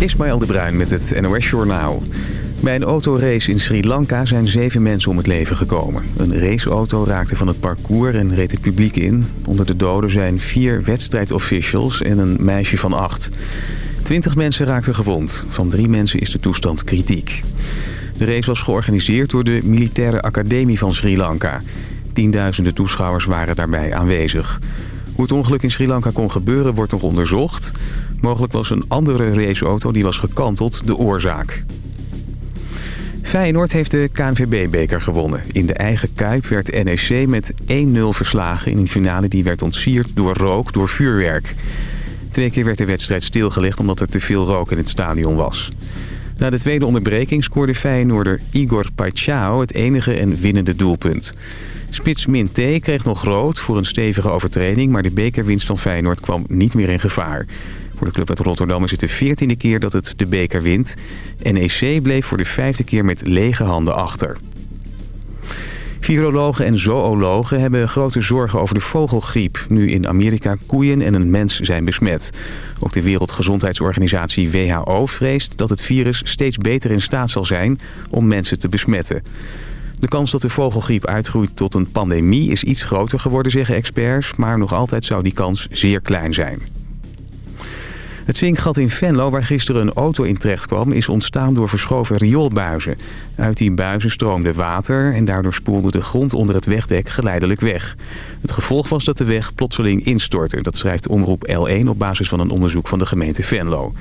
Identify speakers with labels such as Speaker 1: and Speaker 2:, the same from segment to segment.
Speaker 1: Ismaël de Bruin met het NOS Journaal. Bij een autorace in Sri Lanka zijn zeven mensen om het leven gekomen. Een raceauto raakte van het parcours en reed het publiek in. Onder de doden zijn vier wedstrijdofficials en een meisje van acht. Twintig mensen raakten gewond. Van drie mensen is de toestand kritiek. De race was georganiseerd door de Militaire Academie van Sri Lanka. Tienduizenden toeschouwers waren daarbij aanwezig. Hoe het ongeluk in Sri Lanka kon gebeuren wordt nog onderzocht. Mogelijk was een andere raceauto die was gekanteld de oorzaak. Feyenoord heeft de KNVB-beker gewonnen. In de eigen Kuip werd NEC met 1-0 verslagen in een finale die werd ontsierd door rook door vuurwerk. Twee keer werd de wedstrijd stilgelegd omdat er te veel rook in het stadion was. Na de tweede onderbreking scoorde Feyenoorder Igor Paixão het enige en winnende doelpunt. Spits Minté kreeg nog rood voor een stevige overtreding... maar de bekerwinst van Feyenoord kwam niet meer in gevaar. Voor de club uit Rotterdam is het de veertiende keer dat het de beker wint. NEC bleef voor de vijfde keer met lege handen achter. Virologen en zoologen hebben grote zorgen over de vogelgriep... nu in Amerika koeien en een mens zijn besmet. Ook de Wereldgezondheidsorganisatie WHO vreest dat het virus steeds beter in staat zal zijn om mensen te besmetten. De kans dat de vogelgriep uitgroeit tot een pandemie is iets groter geworden, zeggen experts... maar nog altijd zou die kans zeer klein zijn. Het zinkgat in Venlo, waar gisteren een auto in terecht kwam... is ontstaan door verschoven rioolbuizen. Uit die buizen stroomde water en daardoor spoelde de grond onder het wegdek geleidelijk weg. Het gevolg was dat de weg plotseling instortte. Dat schrijft Omroep L1 op basis van een onderzoek van de gemeente Venlo.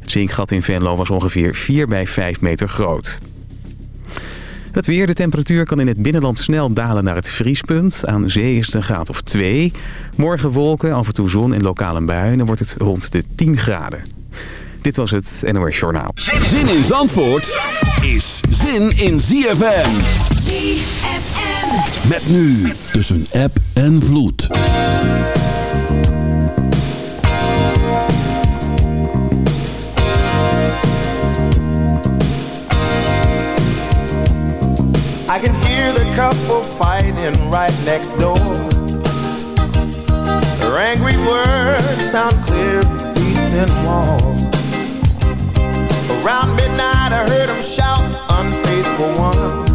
Speaker 1: Het zinkgat in Venlo was ongeveer 4 bij 5 meter groot. Het weer, de temperatuur kan in het binnenland snel dalen naar het vriespunt. Aan zee is het een graad of 2. Morgen wolken, af en toe zon en lokale buien. En dan wordt het rond de 10 graden. Dit was het NOS Journaal.
Speaker 2: Zin in Zandvoort is zin in ZFM. ZFM. Met nu tussen app en vloed.
Speaker 3: I can hear the couple fighting right next door. Their angry words sound clear through these thin walls. Around midnight, I heard them shout, Unfaithful one.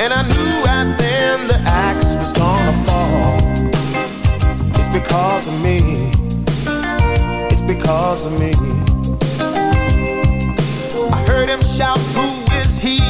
Speaker 3: And I knew right then the axe was gonna fall. It's because of me. It's because of me. I heard him shout, Who is he?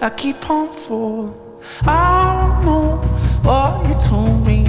Speaker 4: I keep on falling. I don't know what you told me.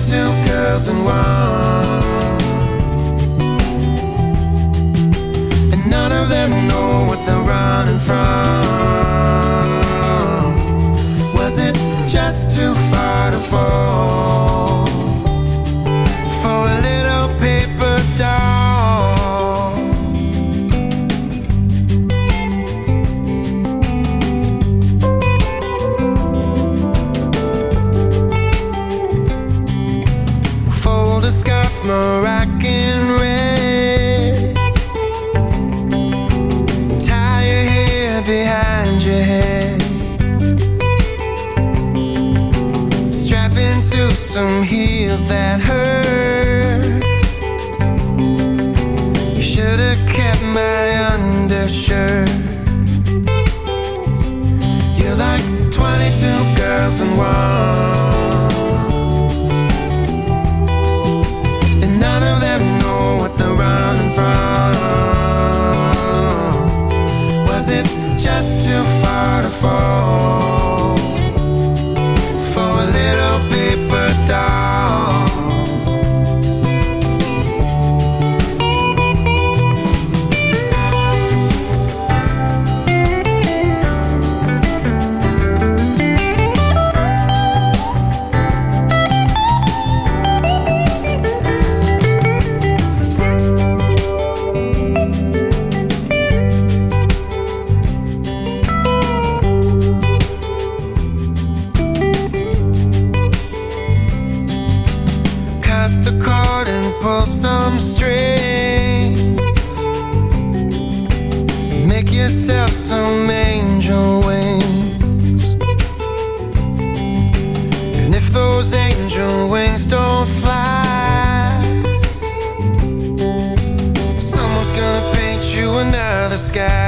Speaker 5: two girls and one. yourself some angel wings. And if those angel wings don't fly Someone's gonna paint you another sky.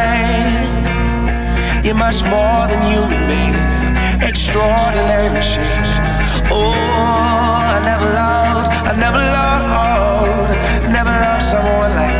Speaker 4: mine. You're much more than human being, extraordinary machine. Oh, I never loved, I never loved, never loved someone like.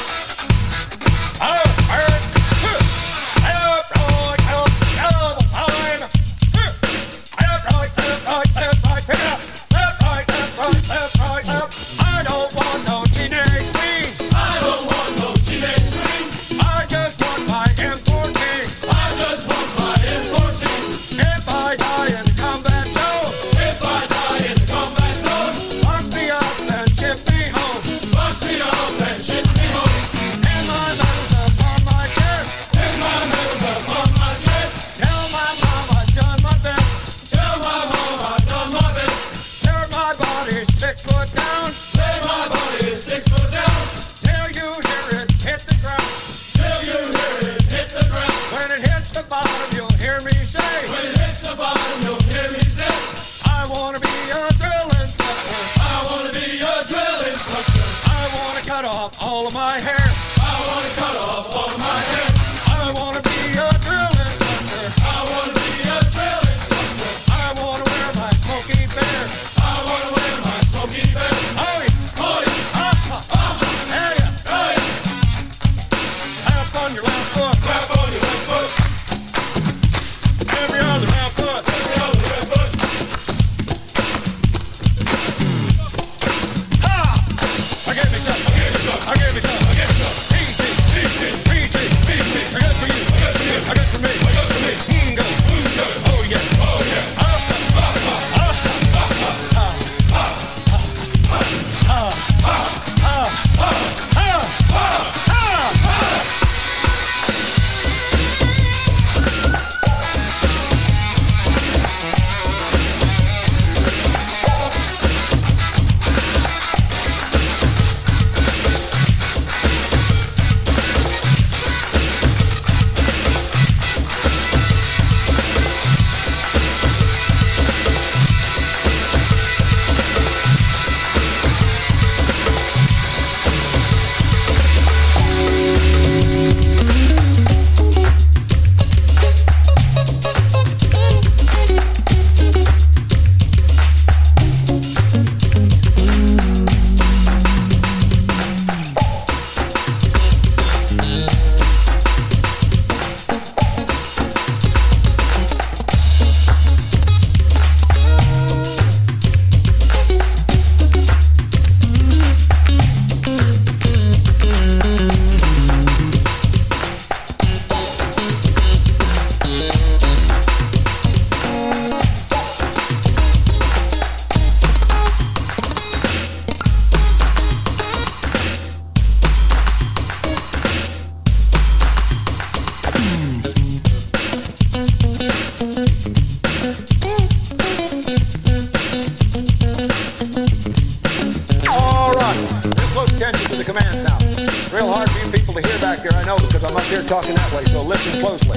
Speaker 6: Real hard for you people to hear back here, I know, because I'm up here talking that way, so listen closely.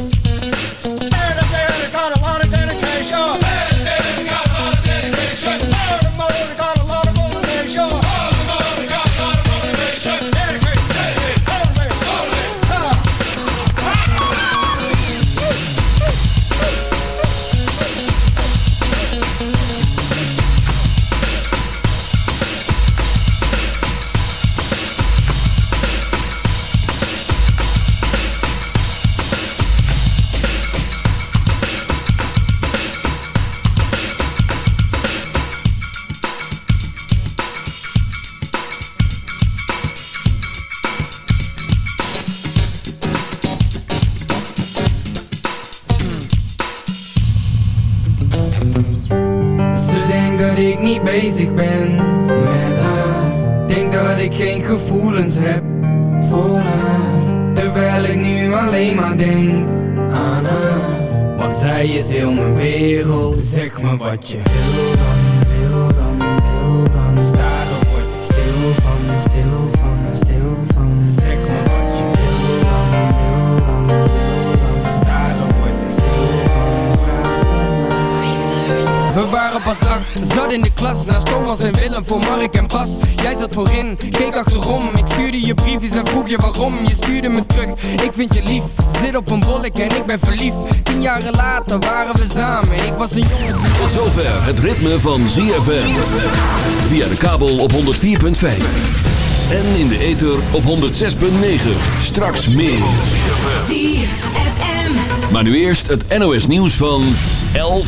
Speaker 6: got
Speaker 7: zij is heel mijn wereld. Zeg me wat je wil dan, wil dan, wil dan. Staren word ik stil van, stil van, stil van. Zeg me wat je wil dan, wil dan, wil dan. Staren word ik stil van. We waren pas acht, zat in de klas Naast Thomas en Willem voor Mark en Bas Jij zat voorin, keek achterom Ik stuurde je briefjes en vroeg je waarom Je stuurde me terug, ik vind je lief Zit op een bollek en ik ben verliefd Tien jaren later waren we samen Ik was een jongen
Speaker 2: Tot zover het ritme van ZFM. Via de kabel op 104.5. En in de ether op 106.9. Straks meer. Maar nu eerst het NOS nieuws van 11